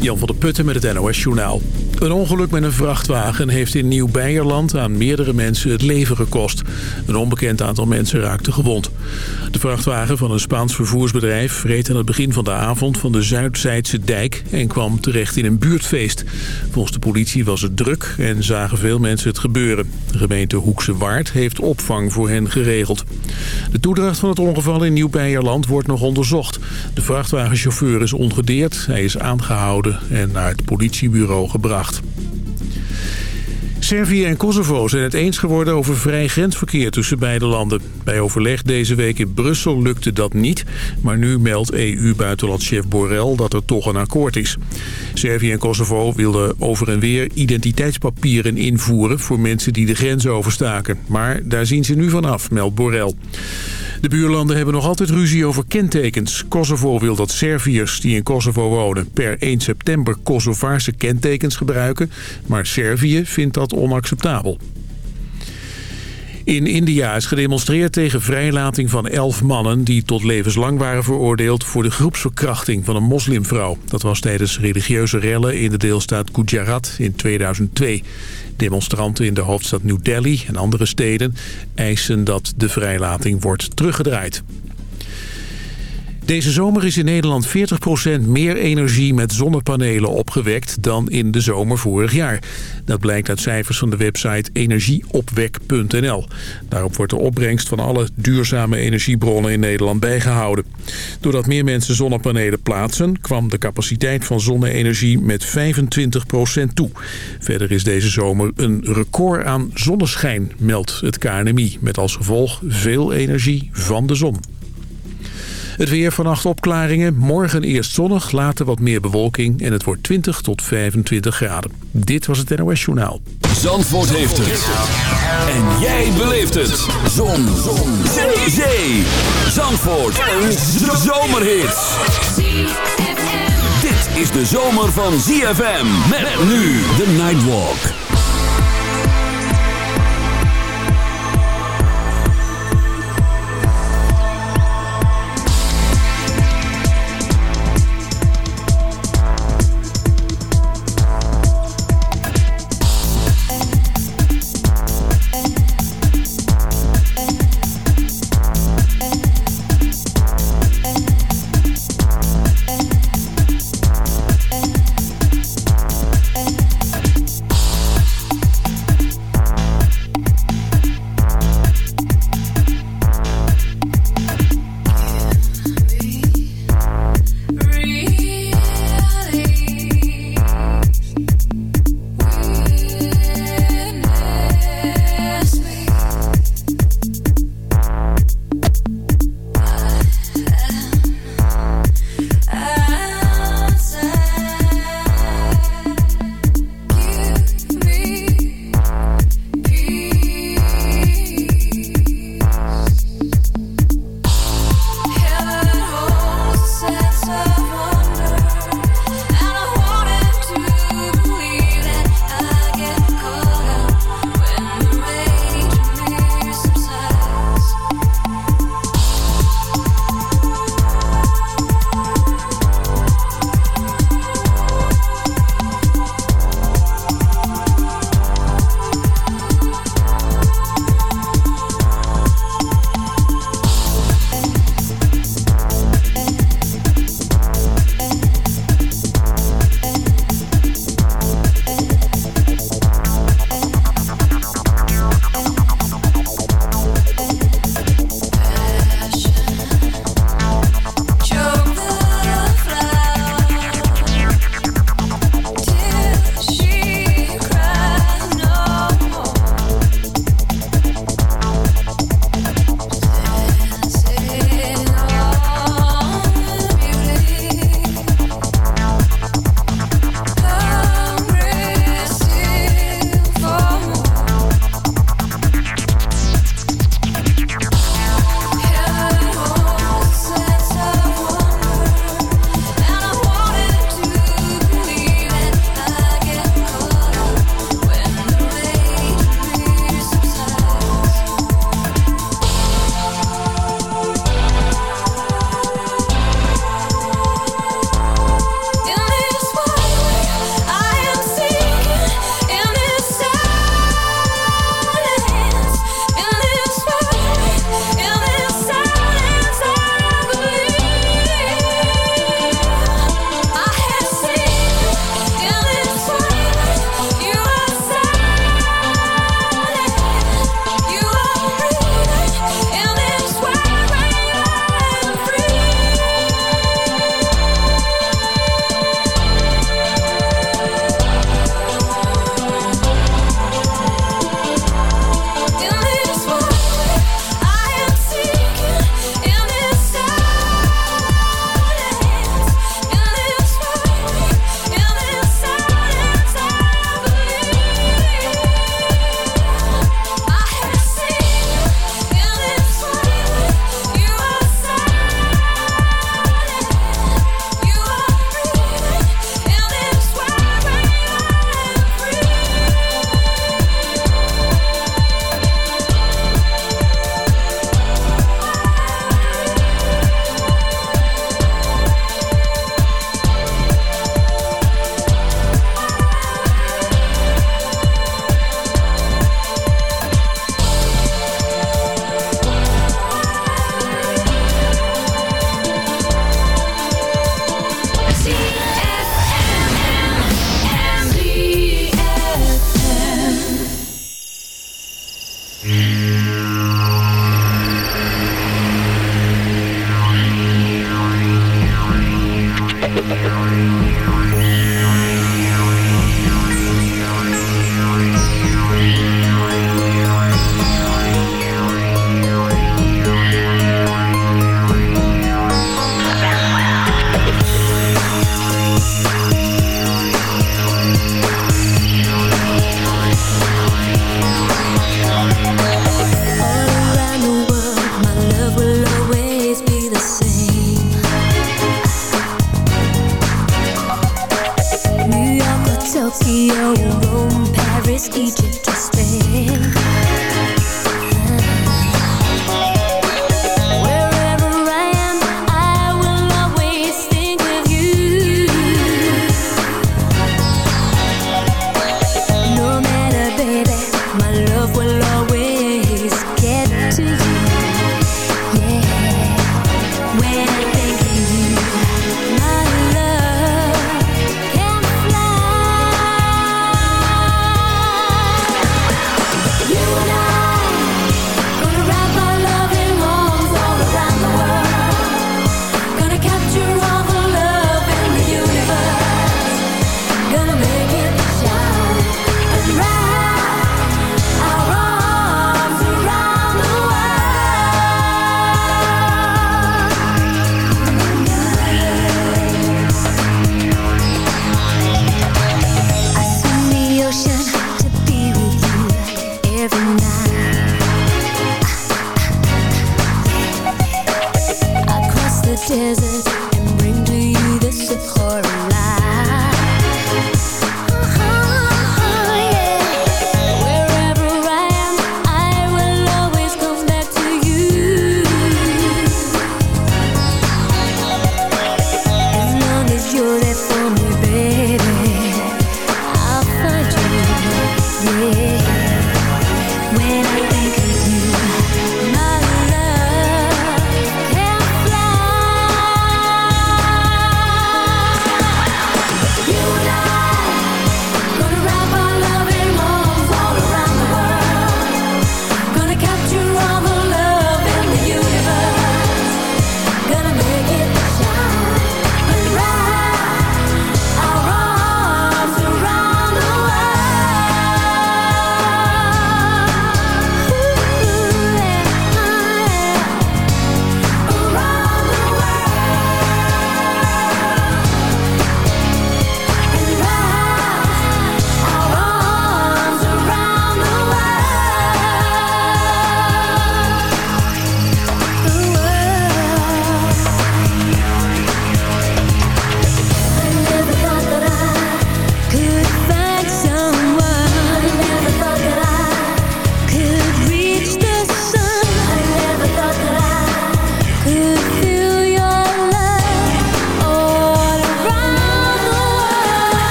Jan van der Putten met het NOS-journaal. Een ongeluk met een vrachtwagen heeft in Nieuw-Beierland aan meerdere mensen het leven gekost. Een onbekend aantal mensen raakte gewond. De vrachtwagen van een Spaans vervoersbedrijf reed aan het begin van de avond van de Zuidzijdse dijk en kwam terecht in een buurtfeest. Volgens de politie was het druk en zagen veel mensen het gebeuren. De gemeente Hoekse Waard heeft opvang voor hen geregeld. De toedracht van het ongeval in Nieuw-Beierland wordt nog onderzocht. De vrachtwagenchauffeur is ongedeerd, hij is aangehouden en naar het politiebureau gebracht. Servië en Kosovo zijn het eens geworden over vrij grensverkeer tussen beide landen. Bij overleg deze week in Brussel lukte dat niet, maar nu meldt EU-buitenlandchef Borrell dat er toch een akkoord is. Servië en Kosovo wilden over en weer identiteitspapieren invoeren voor mensen die de grens overstaken. Maar daar zien ze nu vanaf, meldt Borrell. De buurlanden hebben nog altijd ruzie over kentekens. Kosovo wil dat Serviërs die in Kosovo wonen per 1 september Kosovaarse kentekens gebruiken. Maar Servië vindt dat onacceptabel. In India is gedemonstreerd tegen vrijlating van elf mannen... die tot levenslang waren veroordeeld voor de groepsverkrachting van een moslimvrouw. Dat was tijdens religieuze rellen in de deelstaat Gujarat in 2002. Demonstranten in de hoofdstad New Delhi en andere steden eisen dat de vrijlating wordt teruggedraaid. Deze zomer is in Nederland 40% meer energie met zonnepanelen opgewekt dan in de zomer vorig jaar. Dat blijkt uit cijfers van de website energieopwek.nl. Daarop wordt de opbrengst van alle duurzame energiebronnen in Nederland bijgehouden. Doordat meer mensen zonnepanelen plaatsen kwam de capaciteit van zonne-energie met 25% toe. Verder is deze zomer een record aan zonneschijn, meldt het KNMI. Met als gevolg veel energie van de zon. Het weer vannacht opklaringen. Morgen eerst zonnig, later wat meer bewolking. En het wordt 20 tot 25 graden. Dit was het NOS Journaal. Zandvoort heeft het. En jij beleeft het. Zon. Zon. Zee. Zee. Zandvoort. Een zomerhit. Dit is de zomer van ZFM. Met nu de Nightwalk.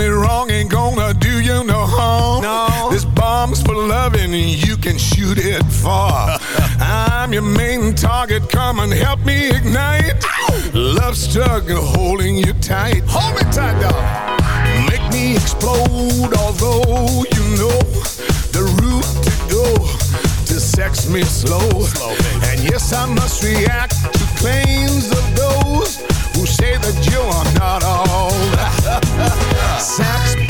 me wrong, ain't gonna do you no harm. No. This bomb's for loving, you can shoot it far. I'm your main target, come and help me ignite. Love struck, holding you tight. Hold me tight, dog. Make me explode, although you know the route to go to sex me slow. slow and yes, I must react to claims of those who say that you are not all Sex.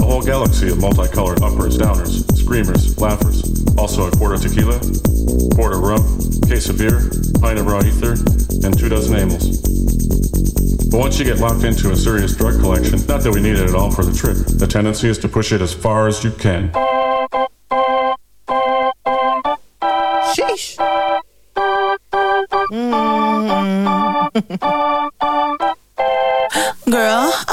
A whole galaxy of multicolored uppers, downers, screamers, laughers. Also a quart of tequila, quart of rum, case of beer, pint of raw ether, and two dozen amyls. But once you get locked into a serious drug collection, not that we need it at all for the trip, the tendency is to push it as far as you can.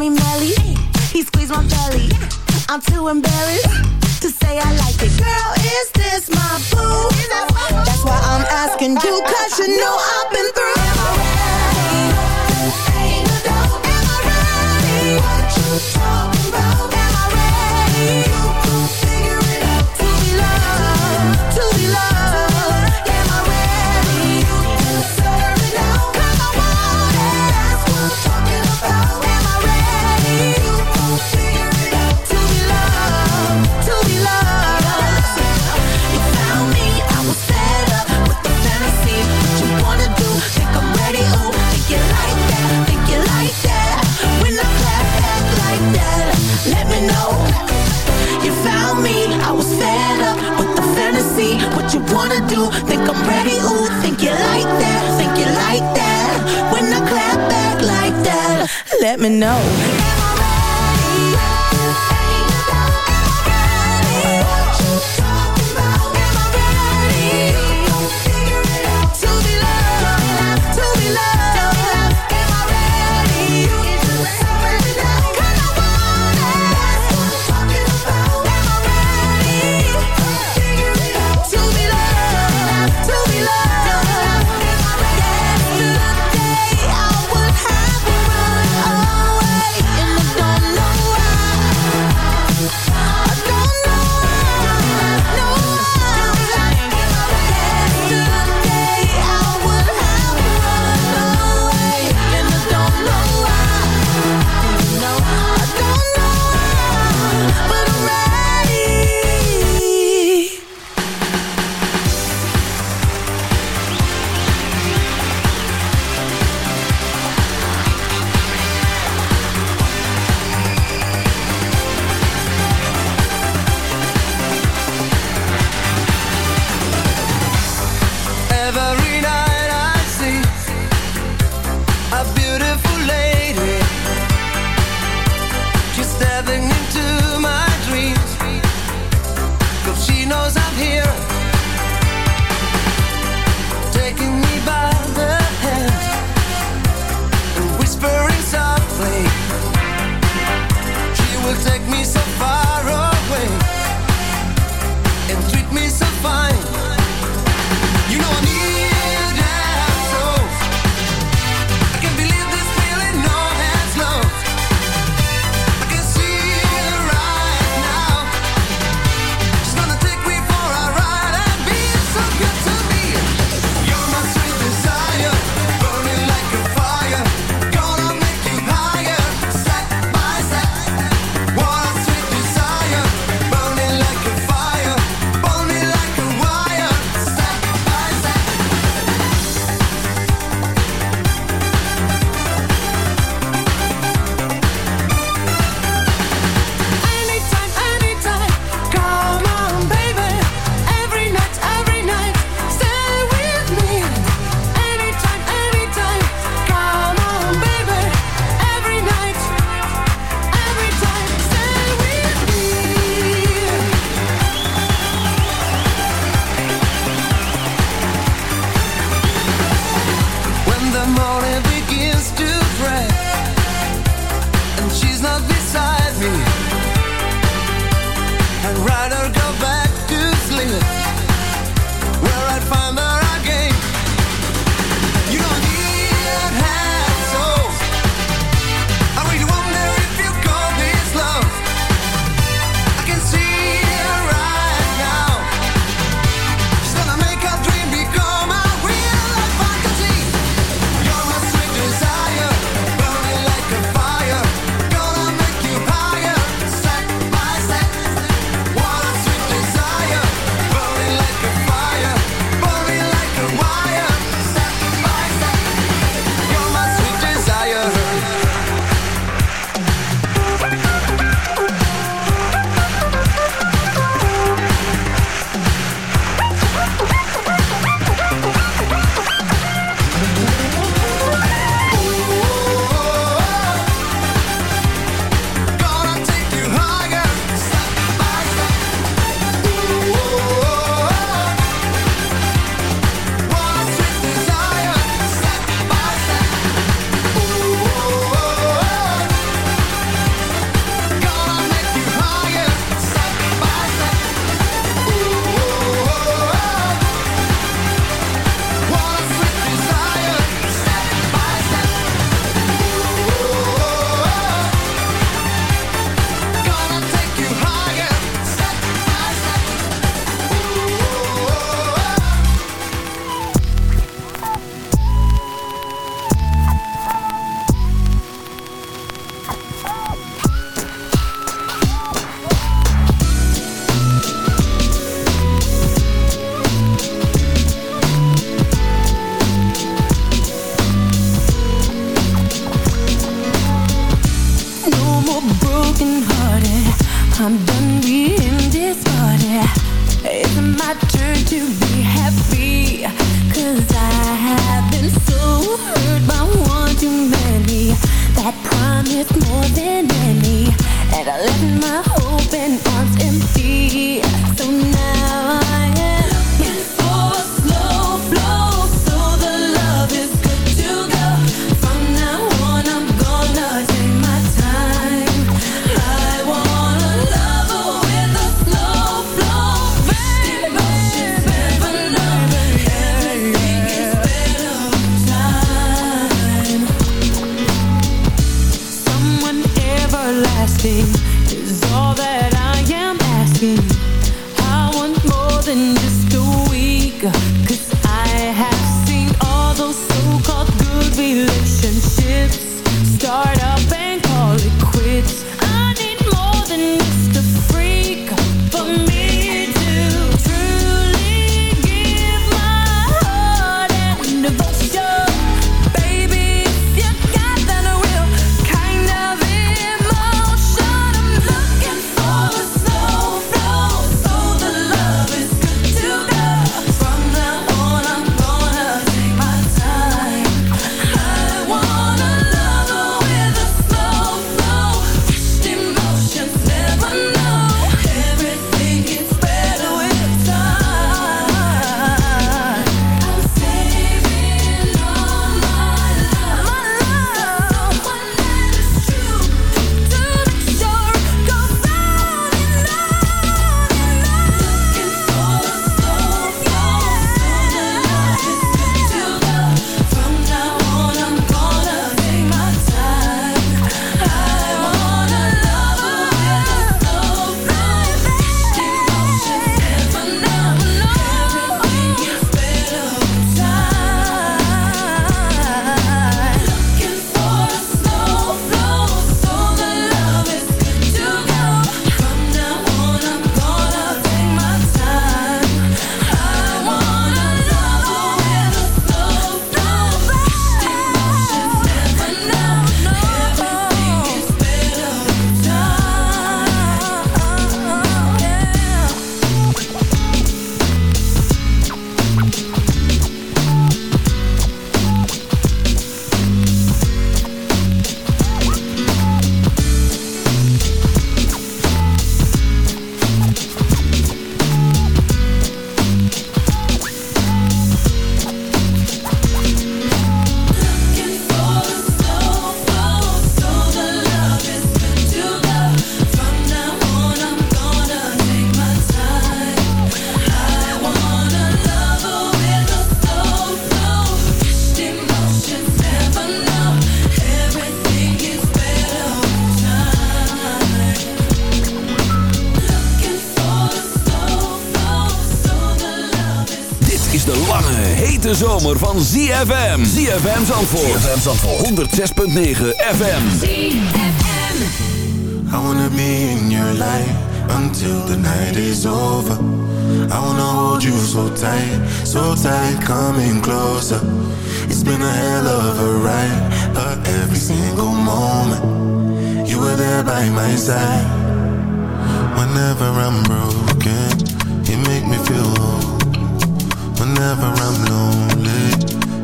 me Melly. He squeezed my belly. I'm too embarrassed to say I like it. Girl, is this my boo? That's why I'm asking you, cause you know I've been find I promise van ZFM. ZFM Zandvoort. ZFM Zandvoort. 106.9 FM. ZFM. I wanna be in your life until the night is over. I wanna hold you so tight, so tight, coming closer. It's been a hell of a ride, but every single moment you were there by my side. Whenever I'm broken, you make me feel whole. Whenever I'm lonely,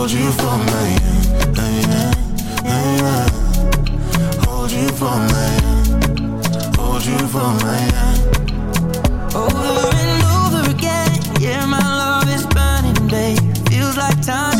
hold you for my hand, hand, hold you for my hand, hold you for my hand. Over and over again, yeah, my love is burning, babe. Feels like time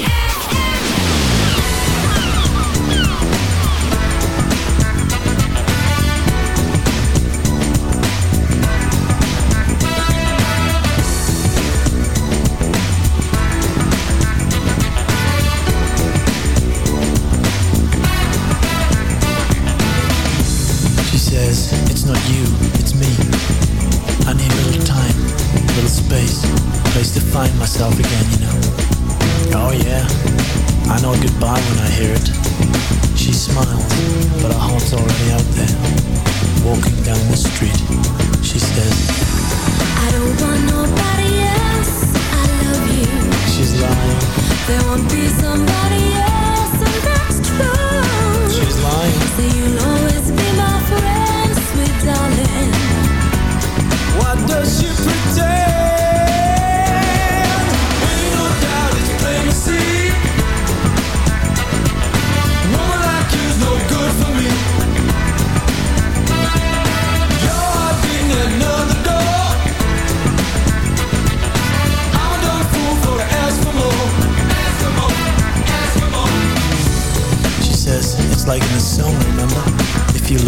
Goodbye when I hear it. She smiles, but her heart's already out there. Walking down the street, she says, I don't want nobody else. I love you. she's lying, There won't be somebody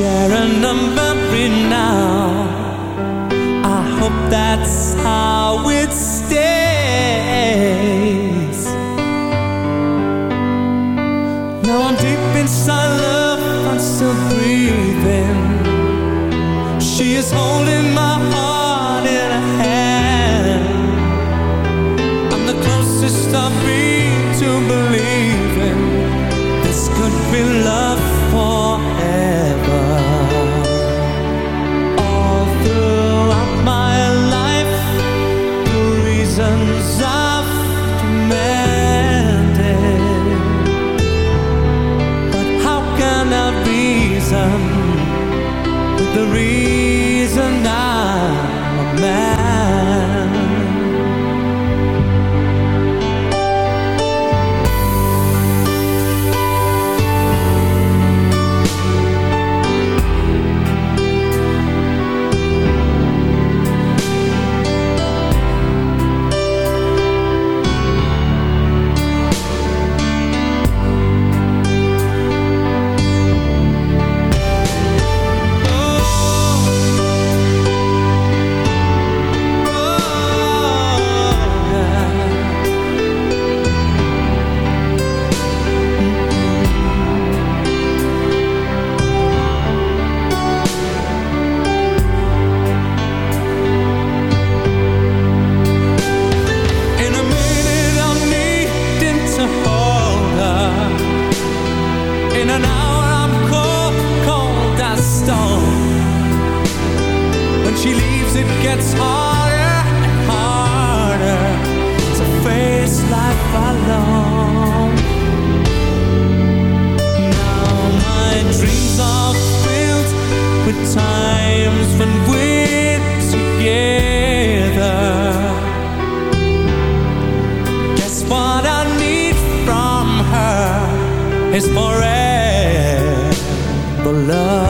share a number. In an hour I'm cold, cold as stone. When she leaves it gets harder and harder To face life alone. Now my dreams are filled With times when we're together. Guess what I need from her is forever love.